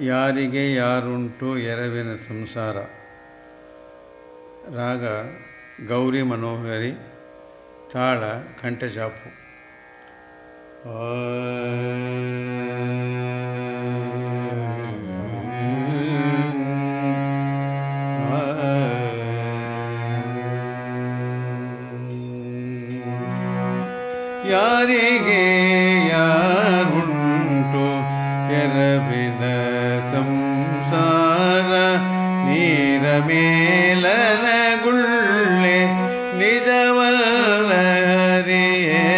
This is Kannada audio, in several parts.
ಯಾರಿಗೆ ಯಾರುಂಟು ಎರವಿನ ಸಂಸಾರ? ರಾಗ ಗೌರಿ ಮನೋಹರಿ ತಾಳ ಕಂಠಜಾಪು. ಯಾರಿಗೆ ಯಾರುಂಟು ಎರವಿನ நீரமேலனகுள்ளே நிதவல்ல ஹரியே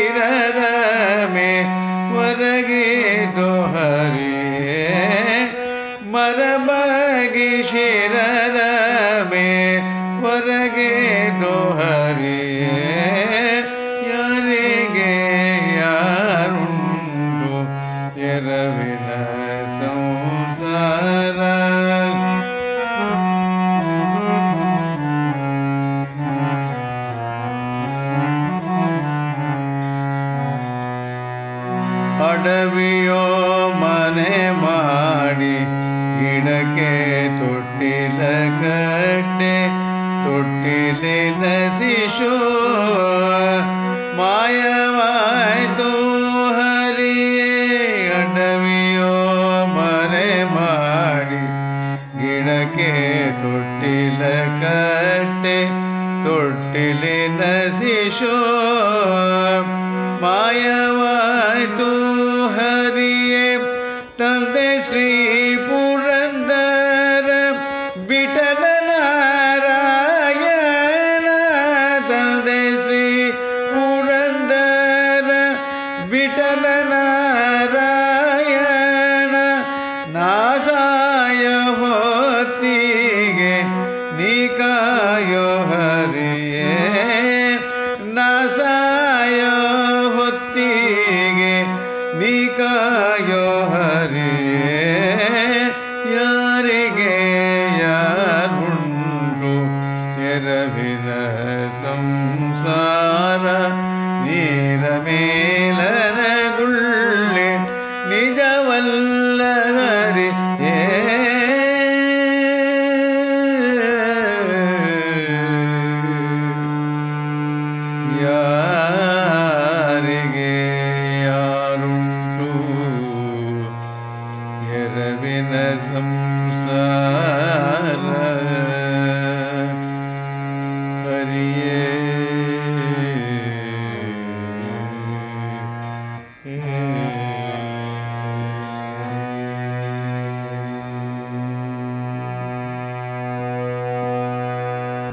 तीरर में वरगे दोहरे मरबगी शिरर में वरगे दोहरे ಮಾಯವಾಯ್ತು, ಹರಿಯೇ ಅಡವಿಯೋ ಮನೆ ಮಾಡಿ, ಗಿಡಕ್ಕೆ ತೊಟ್ಟಿಲ ಕಟ್ಟೆ ತೊಟ್ಟಿಲಿನ ಶಿಶೋ ಮಾಯವಾಯ್ತು, ಹರಿಯೇ, ತಂದೆ ಶ್ರೀ ಪುರಂದರ ಬಿಠಲ ನಾರಾಯಣ ನಾಸಾಯ ಹೊತ್ತಿಗೆ ನಿಕಾಯೋ ಹರಿಯೇ. ನಾಸಾಯ ಹೊತ್ತಿಗೆ ನಿಕಾಯೋ ಹರಿಯೇ. ಯಾರಿಗೆ ಯಾರುಂಟು ಎರವಿನ ಸಂಸಾರ ನೀರ Mm.